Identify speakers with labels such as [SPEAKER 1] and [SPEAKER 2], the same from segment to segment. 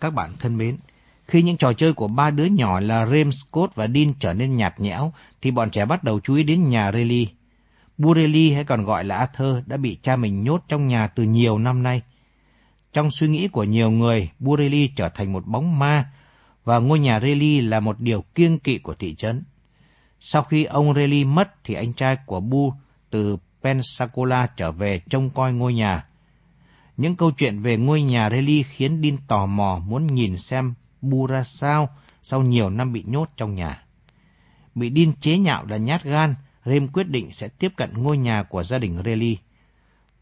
[SPEAKER 1] Các bạn thân mến, khi những trò chơi của ba đứa nhỏ là Rem, Scott và Dean trở nên nhạt nhẽo, thì bọn trẻ bắt đầu chú ý đến nhà Rayleigh. Burelli hay còn gọi là Arthur đã bị cha mình nhốt trong nhà từ nhiều năm nay. Trong suy nghĩ của nhiều người, Burelli trở thành một bóng ma và ngôi nhà Rayleigh là một điều kiêng kỵ của thị trấn. Sau khi ông Rayleigh mất thì anh trai của Bu từ Pensacola trở về trông coi ngôi nhà. Những câu chuyện về ngôi nhà Rayleigh khiến Dean tò mò muốn nhìn xem Bu ra sao sau nhiều năm bị nhốt trong nhà. Bị Dean chế nhạo là nhát gan, Rem quyết định sẽ tiếp cận ngôi nhà của gia đình Rayleigh.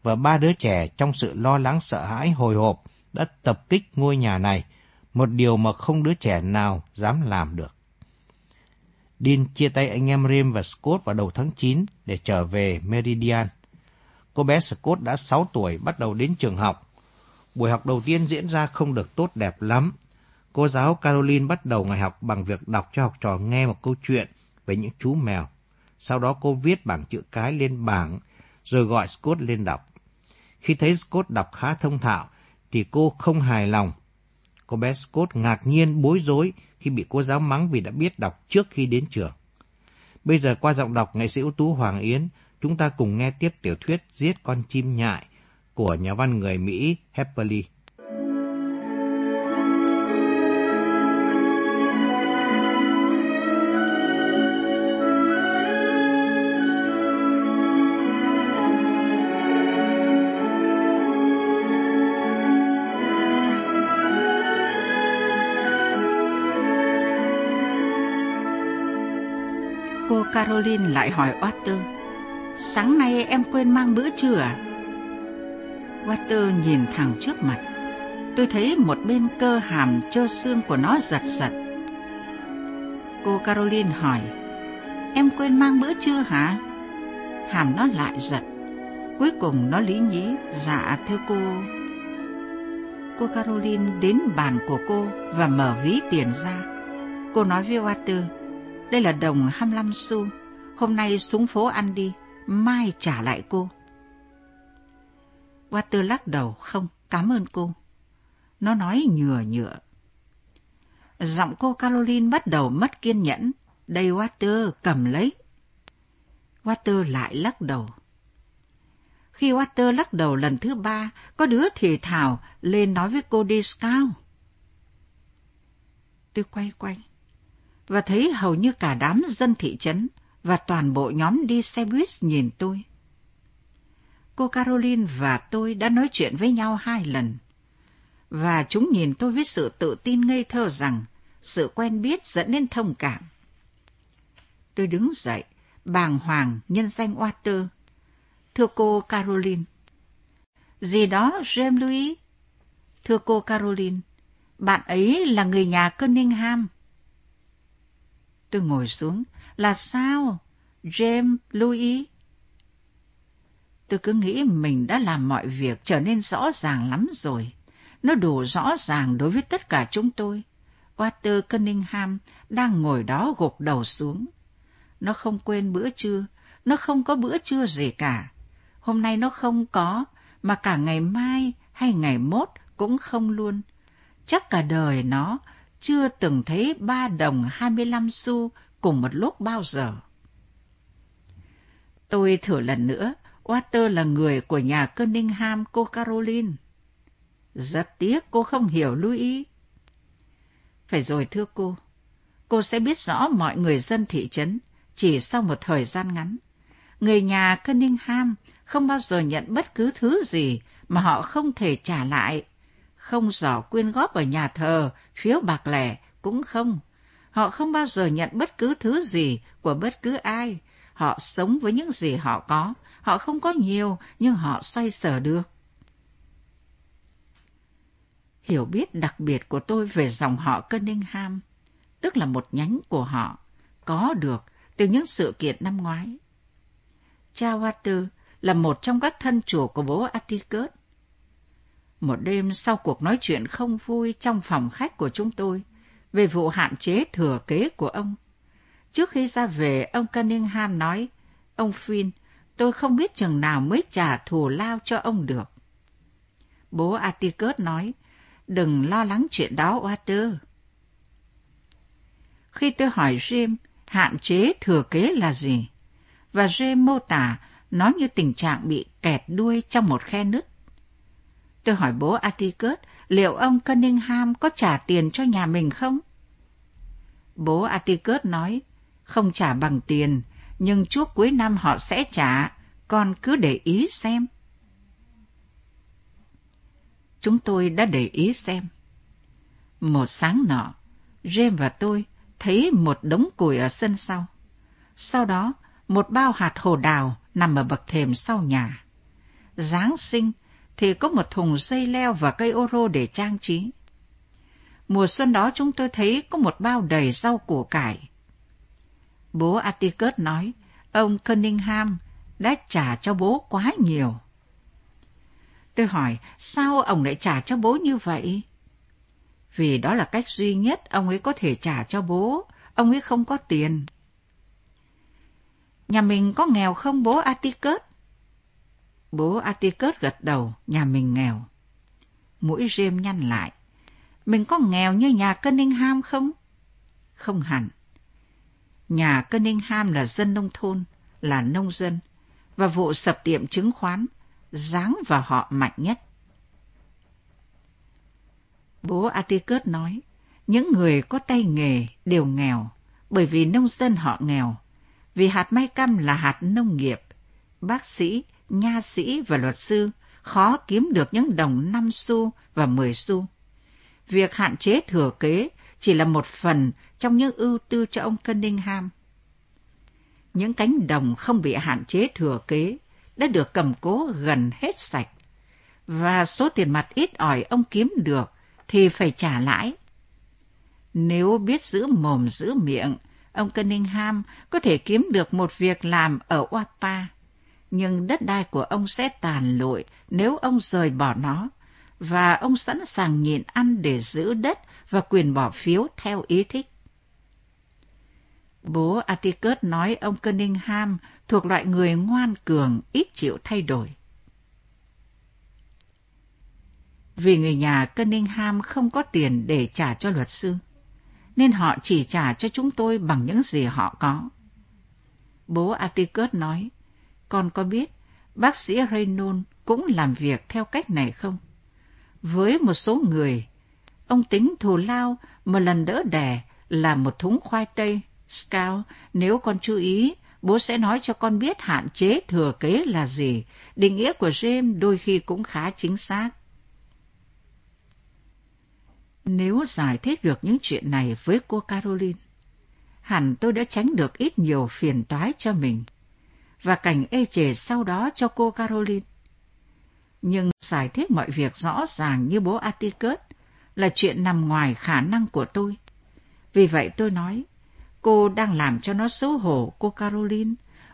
[SPEAKER 1] Và ba đứa trẻ trong sự lo lắng sợ hãi hồi hộp đã tập kích ngôi nhà này, một điều mà không đứa trẻ nào dám làm được. Dean chia tay anh em Rem và Scott vào đầu tháng 9 để trở về Meridian. Cô bé Scott đã 6 tuổi bắt đầu đến trường học. Buổi học đầu tiên diễn ra không được tốt đẹp lắm. Cô giáo Caroline bắt đầu ngày học bằng việc đọc cho học trò nghe một câu chuyện về những chú mèo. Sau đó cô viết bảng chữ cái lên bảng, rồi gọi Scott lên đọc. Khi thấy Scott đọc khá thông thạo, thì cô không hài lòng. Cô bé Scott ngạc nhiên bối rối khi bị cô giáo mắng vì đã biết đọc trước khi đến trường. Bây giờ qua giọng đọc nghệ sĩ ưu tú Hoàng Yến, chúng ta cùng nghe tiếp tiểu thuyết Giết con chim nhại của nhà văn người Mỹ Hepperly.
[SPEAKER 2] Caroline lại hỏi Otter sáng nay em quên mang bữa trưa à? Walter nhìn thẳng trước mặt. Tôi thấy một bên cơ hàm trơ xương của nó giật giật. Cô Caroline hỏi, em quên mang bữa trưa hả? Hàm nó lại giật. Cuối cùng nó lý nhí, dạ thưa cô. Cô Caroline đến bàn của cô và mở ví tiền ra. Cô nói với Walter, đây là đồng 25 xu. Hôm nay xuống phố ăn đi, mai trả lại cô. Water lắc đầu, không, cảm ơn cô. Nó nói nhừa nhựa. Giọng cô Caroline bắt đầu mất kiên nhẫn. Đây Water, cầm lấy. Water lại lắc đầu. Khi Water lắc đầu lần thứ ba, có đứa thì thảo lên nói với cô đi scout. Tôi quay quanh và thấy hầu như cả đám dân thị trấn và toàn bộ nhóm đi xe buýt nhìn tôi. Cô Caroline và tôi đã nói chuyện với nhau hai lần, và chúng nhìn tôi với sự tự tin ngây thơ rằng sự quen biết dẫn đến thông cảm. Tôi đứng dậy, bàng hoàng nhân danh Water. Thưa cô Caroline. Gì đó, James Louis? Thưa cô Caroline, bạn ấy là người nhà Cunningham. Tôi ngồi xuống. Là sao? James Louis? Tôi cứ nghĩ mình đã làm mọi việc trở nên rõ ràng lắm rồi. Nó đủ rõ ràng đối với tất cả chúng tôi. Walter Cunningham đang ngồi đó gục đầu xuống. Nó không quên bữa trưa, nó không có bữa trưa gì cả. Hôm nay nó không có, mà cả ngày mai hay ngày mốt cũng không luôn. Chắc cả đời nó chưa từng thấy ba đồng 25 xu cùng một lúc bao giờ. Tôi thử lần nữa, Water là người của nhà Cunningham cô Caroline. Rất tiếc cô không hiểu Louis. Phải rồi thưa cô, cô sẽ biết rõ mọi người dân thị trấn chỉ sau một thời gian ngắn. Người nhà Cunningham không bao giờ nhận bất cứ thứ gì mà họ không thể trả lại không giỏ quyên góp ở nhà thờ, phiếu bạc lẻ cũng không. Họ không bao giờ nhận bất cứ thứ gì của bất cứ ai. Họ sống với những gì họ có. Họ không có nhiều, nhưng họ xoay sở được. Hiểu biết đặc biệt của tôi về dòng họ Cunningham, tức là một nhánh của họ, có được từ những sự kiện năm ngoái. Cha là một trong các thân chủ của bố Atticus. Một đêm sau cuộc nói chuyện không vui trong phòng khách của chúng tôi về vụ hạn chế thừa kế của ông. Trước khi ra về, ông Cunningham nói, ông Finn, tôi không biết chừng nào mới trả thù lao cho ông được. Bố Atticus nói, Đừng lo lắng chuyện đó, Walter. Khi tôi hỏi Jim hạn chế thừa kế là gì, và Jim mô tả nó như tình trạng bị kẹt đuôi trong một khe nứt. Tôi hỏi bố Atticus liệu ông Cunningham có trả tiền cho nhà mình không? Bố Atticus nói, không trả bằng tiền, nhưng chuốc cuối năm họ sẽ trả, con cứ để ý xem. Chúng tôi đã để ý xem. Một sáng nọ, James và tôi thấy một đống củi ở sân sau. Sau đó, một bao hạt hồ đào nằm ở bậc thềm sau nhà. Giáng sinh thì có một thùng dây leo và cây ô rô để trang trí. Mùa xuân đó chúng tôi thấy có một bao đầy rau củ cải. Bố Atticus nói, ông Cunningham đã trả cho bố quá nhiều. Tôi hỏi, sao ông lại trả cho bố như vậy? Vì đó là cách duy nhất ông ấy có thể trả cho bố, ông ấy không có tiền. Nhà mình có nghèo không bố Atticus? Bố Atticus gật đầu, nhà mình nghèo. Mũi rêm nhăn lại. Mình có nghèo như nhà Cunningham không? Không hẳn. Nhà Cunningham là dân nông thôn, là nông dân, và vụ sập tiệm chứng khoán, dáng vào họ mạnh nhất. Bố Atticus nói, những người có tay nghề đều nghèo, bởi vì nông dân họ nghèo, vì hạt may căm là hạt nông nghiệp. Bác sĩ, nha sĩ và luật sư khó kiếm được những đồng 5 xu và 10 xu. Việc hạn chế thừa kế chỉ là một phần trong những ưu tư cho ông Cunningham. Những cánh đồng không bị hạn chế thừa kế đã được cầm cố gần hết sạch, và số tiền mặt ít ỏi ông kiếm được thì phải trả lãi. Nếu biết giữ mồm giữ miệng, ông Cunningham có thể kiếm được một việc làm ở Wapa, nhưng đất đai của ông sẽ tàn lụi nếu ông rời bỏ nó, và ông sẵn sàng nhịn ăn để giữ đất và quyền bỏ phiếu theo ý thích. Bố Atticus nói ông Cunningham thuộc loại người ngoan cường, ít chịu thay đổi. Vì người nhà Cunningham không có tiền để trả cho luật sư, nên họ chỉ trả cho chúng tôi bằng những gì họ có. Bố Atticus nói, con có biết bác sĩ Reynolds cũng làm việc theo cách này không? Với một số người, ông tính thù lao một lần đỡ đẻ là một thúng khoai tây. Scout, nếu con chú ý, bố sẽ nói cho con biết hạn chế thừa kế là gì. Định nghĩa của James đôi khi cũng khá chính xác. Nếu giải thích được những chuyện này với cô Caroline, hẳn tôi đã tránh được ít nhiều phiền toái cho mình và cảnh ê chề sau đó cho cô Caroline. Nhưng giải thích mọi việc rõ ràng như bố Atticus là chuyện nằm ngoài khả năng của tôi. Vì vậy tôi nói, cô đang làm cho nó xấu hổ, cô Caroline.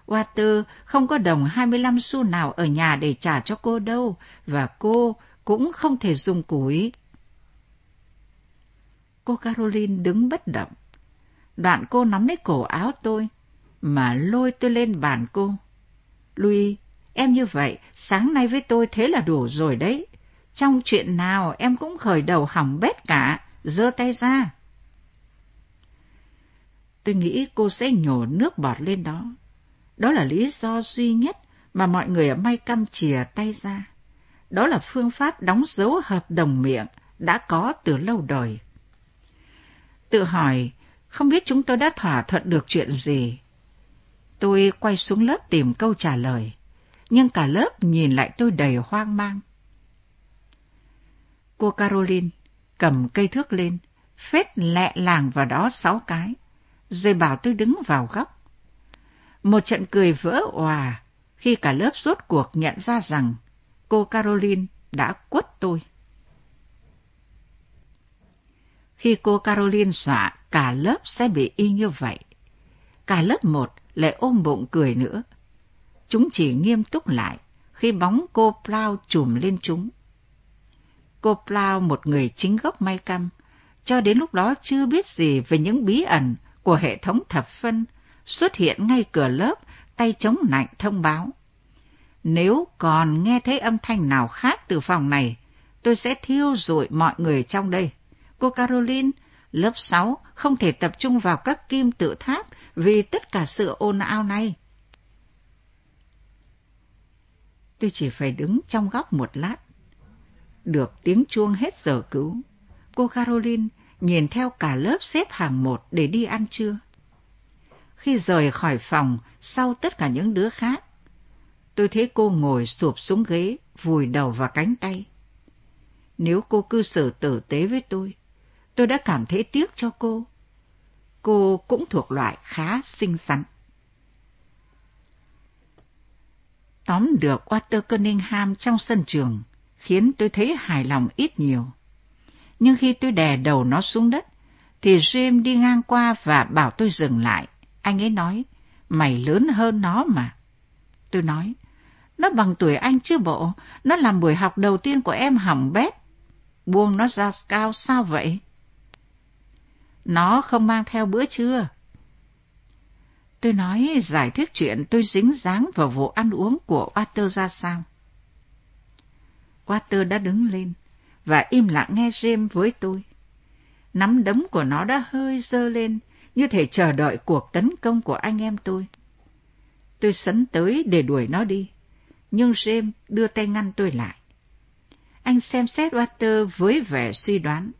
[SPEAKER 2] Walter không có đồng 25 xu nào ở nhà để trả cho cô đâu, và cô cũng không thể dùng củi. Cô Caroline đứng bất động. Đoạn cô nắm lấy cổ áo tôi, mà lôi tôi lên bàn cô. Louis, em như vậy, sáng nay với tôi thế là đủ rồi đấy. Trong chuyện nào em cũng khởi đầu hỏng bét cả, giơ tay ra. Tôi nghĩ cô sẽ nhổ nước bọt lên đó. Đó là lý do duy nhất mà mọi người ở May Căm chìa tay ra. Đó là phương pháp đóng dấu hợp đồng miệng đã có từ lâu đời. Tự hỏi, không biết chúng tôi đã thỏa thuận được chuyện gì. Tôi quay xuống lớp tìm câu trả lời, nhưng cả lớp nhìn lại tôi đầy hoang mang. Cô Caroline cầm cây thước lên, phết lẹ làng vào đó sáu cái, rồi bảo tôi đứng vào góc. Một trận cười vỡ òa khi cả lớp rốt cuộc nhận ra rằng cô Caroline đã quất tôi. Khi cô Caroline dọa cả lớp sẽ bị y như vậy. Cả lớp một lại ôm bụng cười nữa. Chúng chỉ nghiêm túc lại khi bóng cô Plau chùm lên chúng. Cô Plau một người chính gốc may căm, cho đến lúc đó chưa biết gì về những bí ẩn của hệ thống thập phân, xuất hiện ngay cửa lớp, tay chống nạnh thông báo. Nếu còn nghe thấy âm thanh nào khác từ phòng này, tôi sẽ thiêu rụi mọi người trong đây. Cô Caroline, lớp 6 không thể tập trung vào các kim tự tháp vì tất cả sự ồn ào này. Tôi chỉ phải đứng trong góc một lát. Được tiếng chuông hết giờ cứu. Cô Caroline nhìn theo cả lớp xếp hàng một để đi ăn trưa. Khi rời khỏi phòng sau tất cả những đứa khác, tôi thấy cô ngồi sụp xuống ghế, vùi đầu vào cánh tay. Nếu cô cư xử tử tế với tôi, tôi đã cảm thấy tiếc cho cô. Cô cũng thuộc loại khá xinh xắn. Tóm được Walter Cunningham trong sân trường khiến tôi thấy hài lòng ít nhiều. Nhưng khi tôi đè đầu nó xuống đất, thì Jim đi ngang qua và bảo tôi dừng lại. Anh ấy nói, mày lớn hơn nó mà. Tôi nói, nó bằng tuổi anh chứ bộ, nó làm buổi học đầu tiên của em hỏng bét. Buông nó ra cao sao vậy? Nó không mang theo bữa trưa. Tôi nói giải thích chuyện tôi dính dáng vào vụ ăn uống của Walter ra sao. Walter đã đứng lên và im lặng nghe James với tôi. Nắm đấm của nó đã hơi dơ lên, như thể chờ đợi cuộc tấn công của anh em tôi. Tôi sấn tới để đuổi nó đi, nhưng James đưa tay ngăn tôi lại. Anh xem xét Walter với vẻ suy đoán.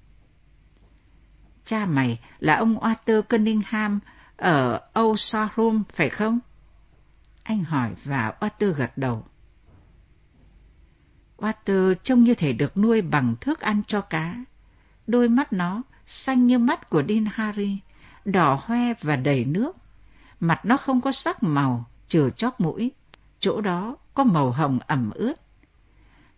[SPEAKER 2] Cha mày là ông Walter Cunningham ở Old Showroom, phải không? Anh hỏi và Walter gật đầu. Walter trông như thể được nuôi bằng thức ăn cho cá. Đôi mắt nó xanh như mắt của Dean Harry, đỏ hoe và đầy nước. Mặt nó không có sắc màu, trừ chóp mũi. Chỗ đó có màu hồng ẩm ướt.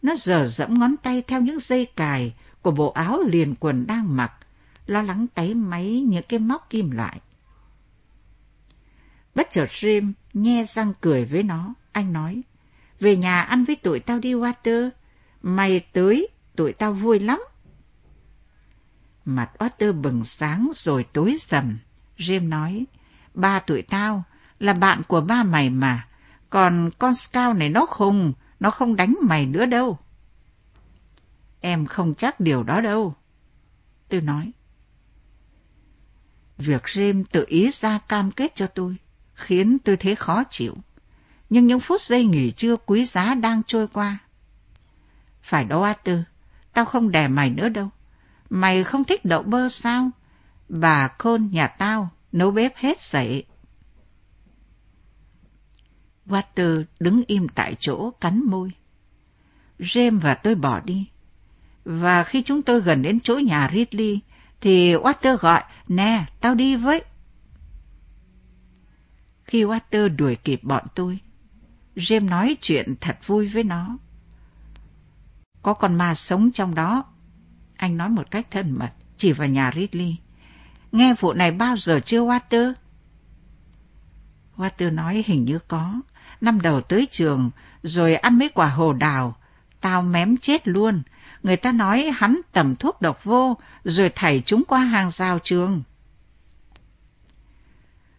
[SPEAKER 2] Nó dở dẫm ngón tay theo những dây cài của bộ áo liền quần đang mặc, lo lắng táy máy những cái móc kim loại. Bất chợt Jim nghe răng cười với nó, anh nói, về nhà ăn với tụi tao đi Water, mày tới, tụi tao vui lắm. Mặt Water bừng sáng rồi tối sầm, Jim nói, ba tụi tao là bạn của ba mày mà, còn con Scout này nó khùng, nó không đánh mày nữa đâu. Em không chắc điều đó đâu. Tôi nói. Việc James tự ý ra cam kết cho tôi khiến tôi thấy khó chịu. Nhưng những phút giây nghỉ trưa quý giá đang trôi qua. Phải đâu Arthur, tao không đè mày nữa đâu. Mày không thích đậu bơ sao? Bà Côn nhà tao nấu bếp hết sảy. Walter đứng im tại chỗ cắn môi. James và tôi bỏ đi. Và khi chúng tôi gần đến chỗ nhà Ridley, thì Walter gọi, nè, tao đi với. Khi Walter đuổi kịp bọn tôi, James nói chuyện thật vui với nó. Có con ma sống trong đó. Anh nói một cách thân mật, chỉ vào nhà Ridley. Nghe vụ này bao giờ chưa Walter? Walter nói hình như có. Năm đầu tới trường, rồi ăn mấy quả hồ đào. Tao mém chết luôn. Người ta nói hắn tầm thuốc độc vô, rồi thảy chúng qua hàng rào trường.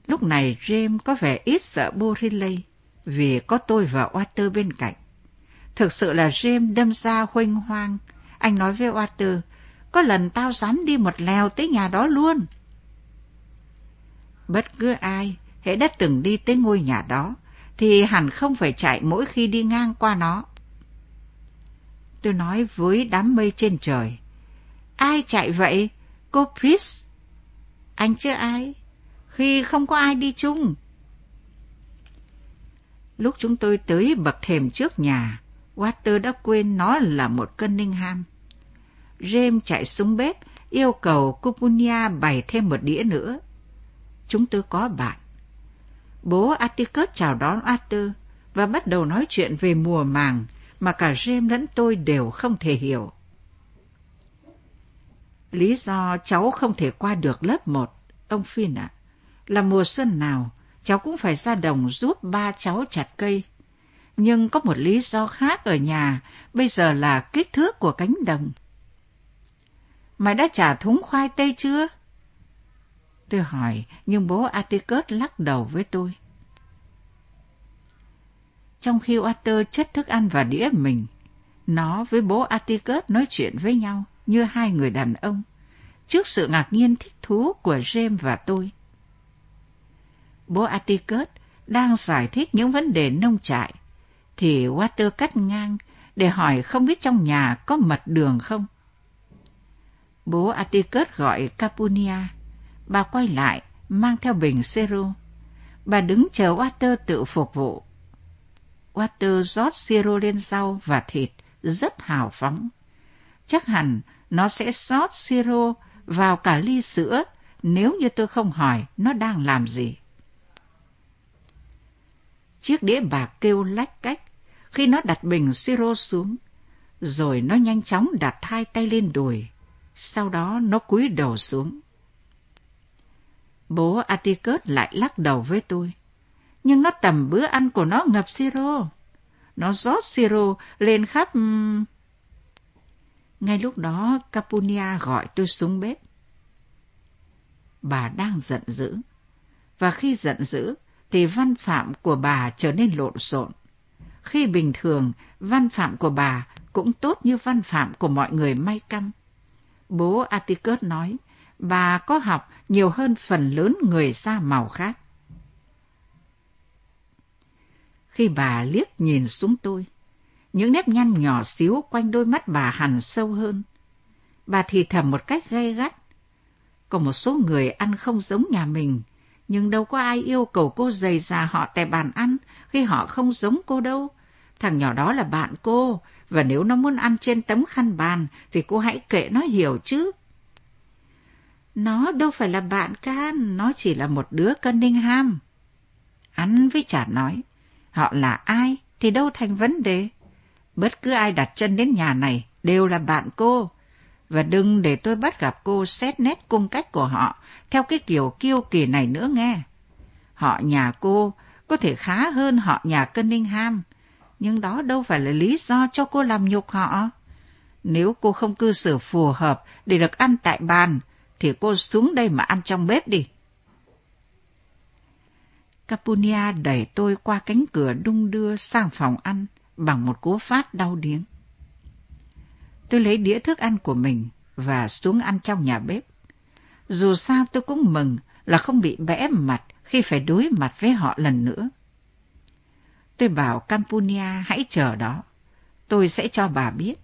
[SPEAKER 2] Lúc này James có vẻ ít sợ Boriley vì có tôi và Walter bên cạnh. Thực sự là James đâm ra huênh hoang. Anh nói với Walter, có lần tao dám đi một lèo tới nhà đó luôn. Bất cứ ai, hãy đã từng đi tới ngôi nhà đó, thì hẳn không phải chạy mỗi khi đi ngang qua nó. Tôi nói với đám mây trên trời. Ai chạy vậy? Cô Pris? Anh chứ ai? Khi không có ai đi chung. Lúc chúng tôi tới bậc thềm trước nhà, Walter đã quên nó là một cân ninh ham. James chạy xuống bếp, yêu cầu Cupunia bày thêm một đĩa nữa. Chúng tôi có bạn. Bố Atticus chào đón Arthur và bắt đầu nói chuyện về mùa màng mà cả James lẫn tôi đều không thể hiểu. Lý do cháu không thể qua được lớp một, ông Phin ạ, là mùa xuân nào cháu cũng phải ra đồng giúp ba cháu chặt cây. Nhưng có một lý do khác ở nhà, bây giờ là kích thước của cánh đồng. Mày đã trả thúng khoai tây chưa? Tôi hỏi, nhưng bố Atticus lắc đầu với tôi. Trong khi Walter chất thức ăn vào đĩa mình, Nó với bố Atticus nói chuyện với nhau như hai người đàn ông, trước sự ngạc nhiên thích thú của James và tôi. Bố Atticus đang giải thích những vấn đề nông trại, thì Walter cắt ngang để hỏi không biết trong nhà có mật đường không. Bố Atticus gọi Capunia. Bà quay lại, mang theo bình siro. Bà đứng chờ Walter tự phục vụ. Water rót siro lên rau và thịt, rất hào phóng. Chắc hẳn nó sẽ rót siro vào cả ly sữa nếu như tôi không hỏi nó đang làm gì. Chiếc đĩa bạc kêu lách cách khi nó đặt bình siro xuống, rồi nó nhanh chóng đặt hai tay lên đùi, sau đó nó cúi đầu xuống. Bố Atticus lại lắc đầu với tôi, nhưng nó tầm bữa ăn của nó ngập siro. Nó rót siro lên khắp... Ngay lúc đó Capunia gọi tôi xuống bếp. Bà đang giận dữ, và khi giận dữ thì văn phạm của bà trở nên lộn xộn. Khi bình thường, văn phạm của bà cũng tốt như văn phạm của mọi người may căm. Bố Atticus nói, bà có học nhiều hơn phần lớn người da màu khác. Khi bà liếc nhìn xuống tôi, những nếp nhăn nhỏ xíu quanh đôi mắt bà hằn sâu hơn. Bà thì thầm một cách gay gắt. Có một số người ăn không giống nhà mình, nhưng đâu có ai yêu cầu cô dày già họ tại bàn ăn khi họ không giống cô đâu. Thằng nhỏ đó là bạn cô, và nếu nó muốn ăn trên tấm khăn bàn thì cô hãy kệ nó hiểu chứ. Nó đâu phải là bạn can, nó chỉ là một đứa Cunningham. Ăn với chả nói, họ là ai thì đâu thành vấn đề. Bất cứ ai đặt chân đến nhà này đều là bạn cô. Và đừng để tôi bắt gặp cô xét nét cung cách của họ theo cái kiểu kiêu kỳ này nữa nghe. Họ nhà cô có thể khá hơn họ nhà Cunningham, nhưng đó đâu phải là lý do cho cô làm nhục họ. Nếu cô không cư xử phù hợp để được ăn tại bàn, thì cô xuống đây mà ăn trong bếp đi. Capunia đẩy tôi qua cánh cửa đung đưa sang phòng ăn bằng một cú phát đau điếng. Tôi lấy đĩa thức ăn của mình và xuống ăn trong nhà bếp. Dù sao tôi cũng mừng là không bị bẽ mặt khi phải đối mặt với họ lần nữa. Tôi bảo Campunia hãy chờ đó. Tôi sẽ cho bà biết.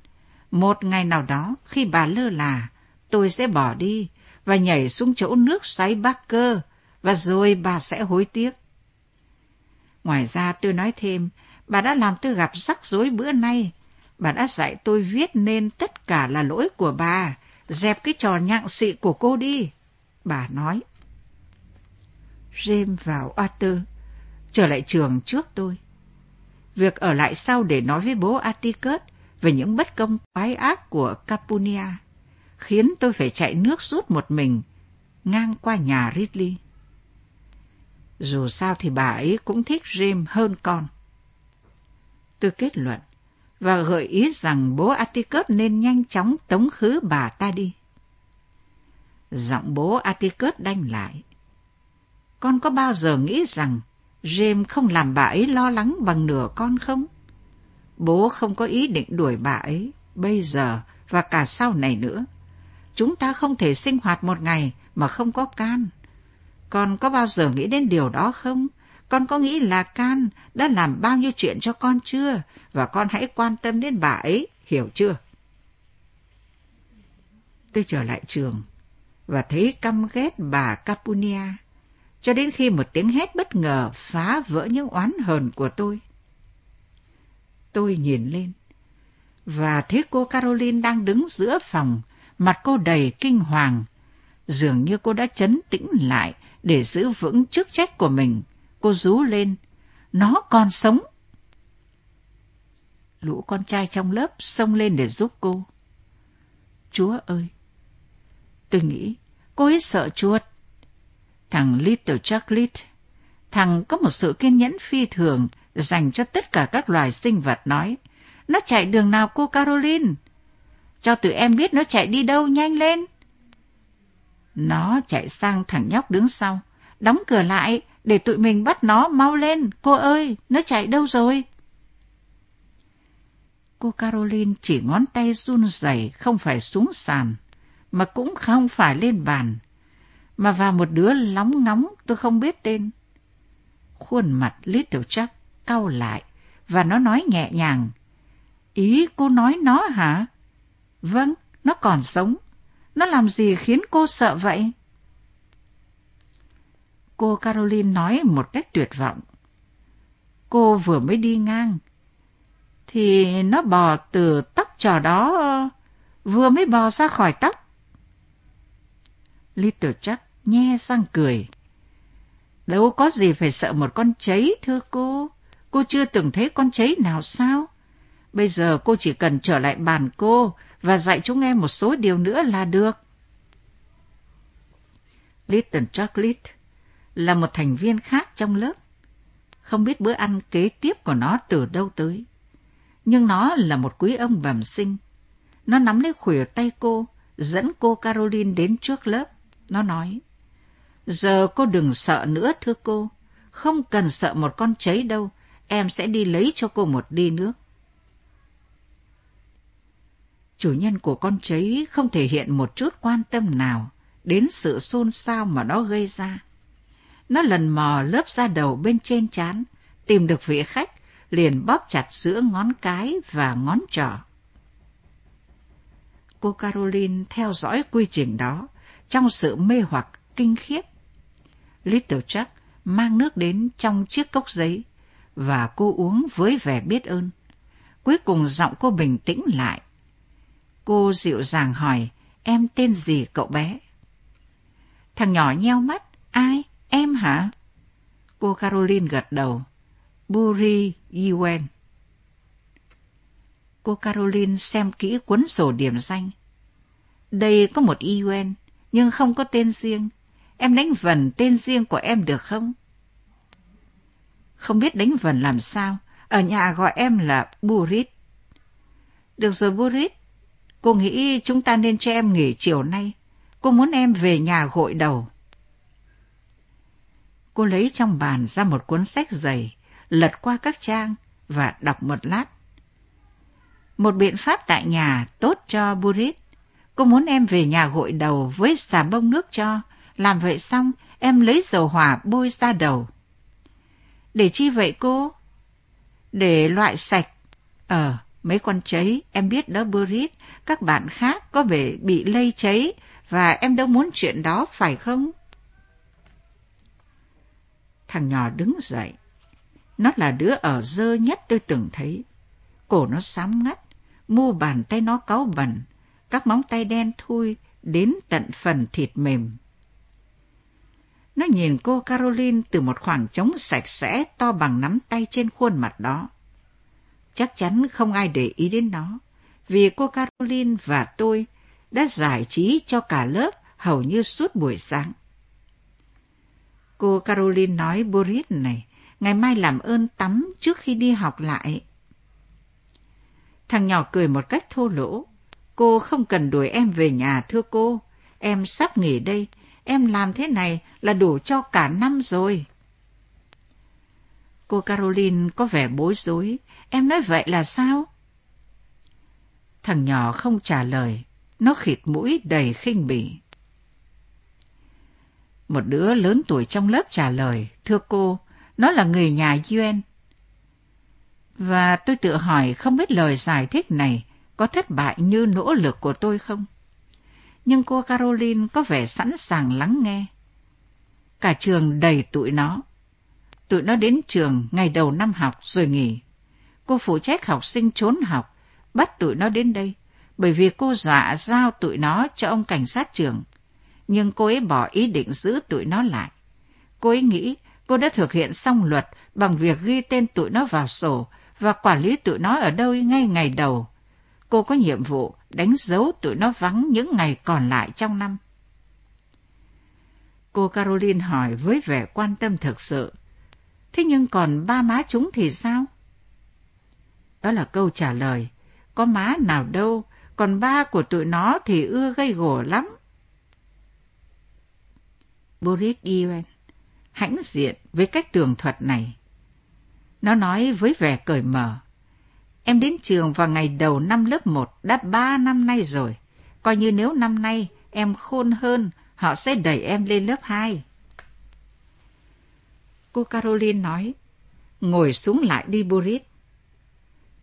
[SPEAKER 2] Một ngày nào đó, khi bà lơ là, tôi sẽ bỏ đi và nhảy xuống chỗ nước xoáy bắc cơ, và rồi bà sẽ hối tiếc. Ngoài ra tôi nói thêm, bà đã làm tôi gặp rắc rối bữa nay. Bà đã dạy tôi viết nên tất cả là lỗi của bà, dẹp cái trò nhặng xị của cô đi. Bà nói. James vào Arthur, trở lại trường trước tôi. Việc ở lại sau để nói với bố Atticus về những bất công quái ác của Capunia khiến tôi phải chạy nước rút một mình ngang qua nhà Ridley. Dù sao thì bà ấy cũng thích Jim hơn con. Tôi kết luận và gợi ý rằng bố Atticus nên nhanh chóng tống khứ bà ta đi. Giọng bố Atticus đanh lại. Con có bao giờ nghĩ rằng James không làm bà ấy lo lắng bằng nửa con không? Bố không có ý định đuổi bà ấy, bây giờ và cả sau này nữa. Chúng ta không thể sinh hoạt một ngày mà không có can. Con có bao giờ nghĩ đến điều đó không? Con có nghĩ là can đã làm bao nhiêu chuyện cho con chưa? Và con hãy quan tâm đến bà ấy, hiểu chưa? Tôi trở lại trường và thấy căm ghét bà Capunia cho đến khi một tiếng hét bất ngờ phá vỡ những oán hờn của tôi. Tôi nhìn lên và thấy cô Caroline đang đứng giữa phòng, mặt cô đầy kinh hoàng. Dường như cô đã chấn tĩnh lại để giữ vững chức trách của mình. Cô rú lên, nó còn sống. Lũ con trai trong lớp xông lên để giúp cô. Chúa ơi! Tôi nghĩ cô ấy sợ chuột Thằng Little Chocolate, thằng có một sự kiên nhẫn phi thường dành cho tất cả các loài sinh vật nói. Nó chạy đường nào cô Caroline? Cho tụi em biết nó chạy đi đâu nhanh lên. Nó chạy sang thằng nhóc đứng sau, đóng cửa lại để tụi mình bắt nó mau lên. Cô ơi, nó chạy đâu rồi? Cô Caroline chỉ ngón tay run rẩy không phải xuống sàn, mà cũng không phải lên bàn, mà vào một đứa lóng ngóng tôi không biết tên. Khuôn mặt Little Jack cau lại, và nó nói nhẹ nhàng. Ý cô nói nó hả? Vâng, nó còn sống. Nó làm gì khiến cô sợ vậy? Cô Caroline nói một cách tuyệt vọng. Cô vừa mới đi ngang, thì nó bò từ tóc trò đó, vừa mới bò ra khỏi tóc. Little Jack nhe răng cười. Đâu có gì phải sợ một con cháy, thưa cô. Cô chưa từng thấy con cháy nào sao? Bây giờ cô chỉ cần trở lại bàn cô và dạy chúng em một số điều nữa là được. Little Chocolate là một thành viên khác trong lớp. Không biết bữa ăn kế tiếp của nó từ đâu tới. Nhưng nó là một quý ông bẩm sinh. Nó nắm lấy khuỷu tay cô, dẫn cô Caroline đến trước lớp. Nó nói, Giờ cô đừng sợ nữa thưa cô. Không cần sợ một con cháy đâu. Em sẽ đi lấy cho cô một đi nước. Chủ nhân của con cháy không thể hiện một chút quan tâm nào đến sự xôn xao mà nó gây ra. Nó lần mò lớp da đầu bên trên chán, tìm được vị khách, liền bóp chặt giữa ngón cái và ngón trỏ. Cô Caroline theo dõi quy trình đó trong sự mê hoặc kinh khiếp. Little Jack mang nước đến trong chiếc cốc giấy và cô uống với vẻ biết ơn. Cuối cùng giọng cô bình tĩnh lại. Cô dịu dàng hỏi, em tên gì cậu bé? Thằng nhỏ nheo mắt, ai? Em hả? Cô Caroline gật đầu. Buri Yuen. Cô Caroline xem kỹ cuốn sổ điểm danh. Đây có một Yuen, nhưng không có tên riêng. Em đánh vần tên riêng của em được không? Không biết đánh vần làm sao, ở nhà gọi em là Burit. Được rồi Burit, cô nghĩ chúng ta nên cho em nghỉ chiều nay. Cô muốn em về nhà gội đầu. Cô lấy trong bàn ra một cuốn sách dày, lật qua các trang và đọc một lát. Một biện pháp tại nhà tốt cho Burit. Cô muốn em về nhà gội đầu với xà bông nước cho, làm vậy xong, em lấy dầu hỏa bôi ra đầu. Để chi vậy cô? Để loại sạch. Ờ, mấy con cháy, em biết đó Boris, các bạn khác có vẻ bị lây cháy, và em đâu muốn chuyện đó, phải không? Thằng nhỏ đứng dậy. Nó là đứa ở dơ nhất tôi từng thấy. Cổ nó xám ngắt, mu bàn tay nó cáu bẩn, các móng tay đen thui đến tận phần thịt mềm. Nó nhìn cô Caroline từ một khoảng trống sạch sẽ to bằng nắm tay trên khuôn mặt đó. Chắc chắn không ai để ý đến nó, vì cô Caroline và tôi đã giải trí cho cả lớp hầu như suốt buổi sáng. Cô Caroline nói Boris này, ngày mai làm ơn tắm trước khi đi học lại. Thằng nhỏ cười một cách thô lỗ. Cô không cần đuổi em về nhà thưa cô. Em sắp nghỉ đây, em làm thế này là đủ cho cả năm rồi. Cô Caroline có vẻ bối rối. Em nói vậy là sao? Thằng nhỏ không trả lời. Nó khịt mũi đầy khinh bỉ. Một đứa lớn tuổi trong lớp trả lời. Thưa cô, nó là người nhà Yuen. Và tôi tự hỏi không biết lời giải thích này có thất bại như nỗ lực của tôi không? nhưng cô Caroline có vẻ sẵn sàng lắng nghe. Cả trường đầy tụi nó. Tụi nó đến trường ngày đầu năm học rồi nghỉ. Cô phụ trách học sinh trốn học, bắt tụi nó đến đây, bởi vì cô dọa giao tụi nó cho ông cảnh sát trưởng. Nhưng cô ấy bỏ ý định giữ tụi nó lại. Cô ấy nghĩ cô đã thực hiện xong luật bằng việc ghi tên tụi nó vào sổ và quản lý tụi nó ở đâu ngay ngày đầu. Cô có nhiệm vụ đánh dấu tụi nó vắng những ngày còn lại trong năm. Cô Caroline hỏi với vẻ quan tâm thực sự. Thế nhưng còn ba má chúng thì sao? Đó là câu trả lời. Có má nào đâu, còn ba của tụi nó thì ưa gây gổ lắm. Boris Iwen hãnh diện với cách tường thuật này. Nó nói với vẻ cởi mở. Em đến trường vào ngày đầu năm lớp 1 đã ba năm nay rồi. Coi như nếu năm nay em khôn hơn, họ sẽ đẩy em lên lớp 2. Cô Caroline nói, ngồi xuống lại đi Boris.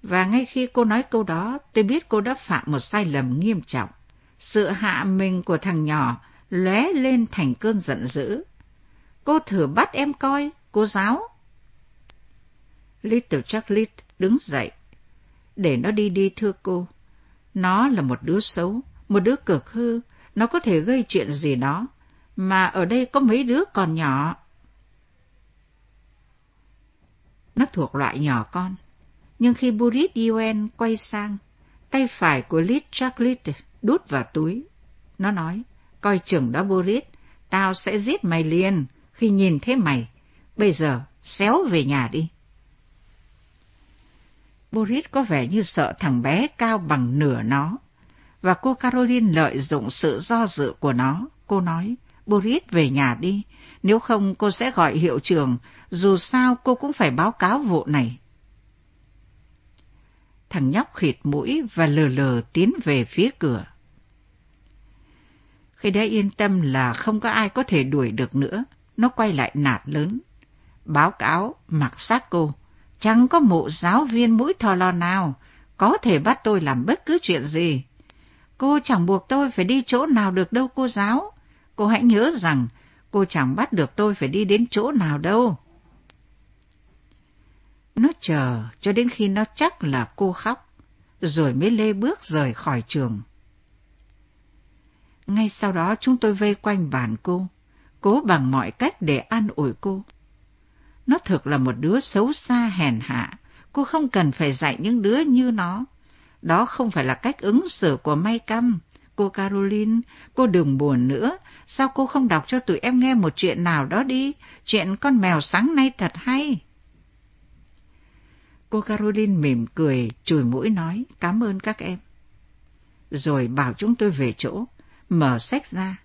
[SPEAKER 2] Và ngay khi cô nói câu đó, tôi biết cô đã phạm một sai lầm nghiêm trọng. Sự hạ mình của thằng nhỏ lóe lên thành cơn giận dữ. Cô thử bắt em coi, cô giáo. Little Chocolate đứng dậy. Để nó đi đi thưa cô. Nó là một đứa xấu, một đứa cực hư. Nó có thể gây chuyện gì đó. Mà ở đây có mấy đứa còn nhỏ. Nó thuộc loại nhỏ con. Nhưng khi Boris Yuen quay sang, tay phải của Lít Chocolate đút vào túi. Nó nói, coi chừng đó Boris, tao sẽ giết mày liền khi nhìn thấy mày. Bây giờ, xéo về nhà đi. Boris có vẻ như sợ thằng bé cao bằng nửa nó. Và cô Caroline lợi dụng sự do dự của nó. Cô nói, Boris về nhà đi, nếu không cô sẽ gọi hiệu trưởng, dù sao cô cũng phải báo cáo vụ này. Thằng nhóc khịt mũi và lờ lờ tiến về phía cửa. Khi đã yên tâm là không có ai có thể đuổi được nữa, nó quay lại nạt lớn. Báo cáo, mặc sát cô, chẳng có mụ giáo viên mũi thò lò nào có thể bắt tôi làm bất cứ chuyện gì. Cô chẳng buộc tôi phải đi chỗ nào được đâu cô giáo. Cô hãy nhớ rằng cô chẳng bắt được tôi phải đi đến chỗ nào đâu. Nó chờ cho đến khi nó chắc là cô khóc, rồi mới lê bước rời khỏi trường. Ngay sau đó chúng tôi vây quanh bàn cô, cố bằng mọi cách để an ủi cô. Nó thực là một đứa xấu xa hèn hạ, cô không cần phải dạy những đứa như nó. Đó không phải là cách ứng xử của May Căm. Cô Caroline, cô đừng buồn nữa. Sao cô không đọc cho tụi em nghe một chuyện nào đó đi? Chuyện con mèo sáng nay thật hay. Cô Caroline mỉm cười, chùi mũi nói, cảm ơn các em. Rồi bảo chúng tôi về chỗ, mở sách ra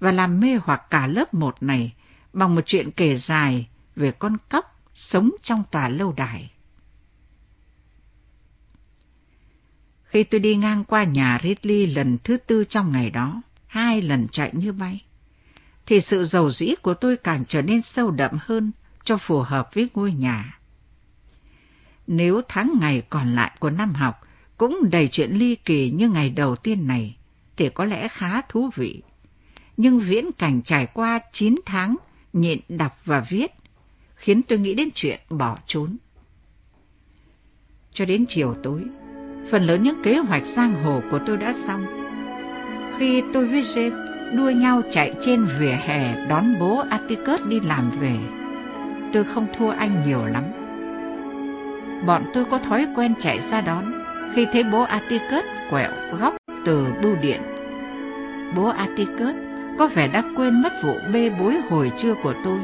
[SPEAKER 2] và làm mê hoặc cả lớp một này bằng một chuyện kể dài về con cóc sống trong tòa lâu đài. Khi tôi đi ngang qua nhà Ridley lần thứ tư trong ngày đó, hai lần chạy như bay, thì sự giàu dĩ của tôi càng trở nên sâu đậm hơn cho phù hợp với ngôi nhà. Nếu tháng ngày còn lại của năm học cũng đầy chuyện ly kỳ như ngày đầu tiên này, thì có lẽ khá thú vị. Nhưng viễn cảnh trải qua 9 tháng nhịn đọc và viết khiến tôi nghĩ đến chuyện bỏ trốn. Cho đến chiều tối, phần lớn những kế hoạch giang hồ của tôi đã xong. Khi tôi với James đua nhau chạy trên vỉa hè đón bố Atticus đi làm về, tôi không thua anh nhiều lắm. Bọn tôi có thói quen chạy ra đón khi thấy bố Atticus quẹo góc từ bưu điện. Bố Atticus có vẻ đã quên mất vụ bê bối hồi trưa của tôi.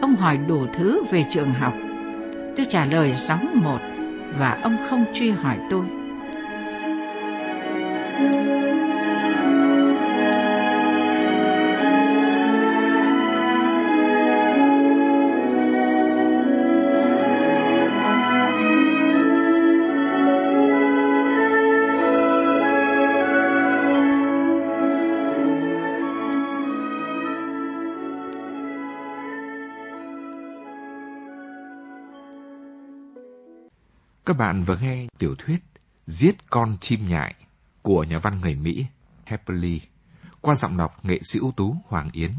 [SPEAKER 2] Ông hỏi đủ thứ về trường học. Tôi trả lời gióng một và ông không truy hỏi tôi.
[SPEAKER 3] Các bạn vừa nghe tiểu thuyết Giết con chim nhại của nhà văn người Mỹ Happily qua giọng đọc nghệ sĩ ưu tú Hoàng Yến.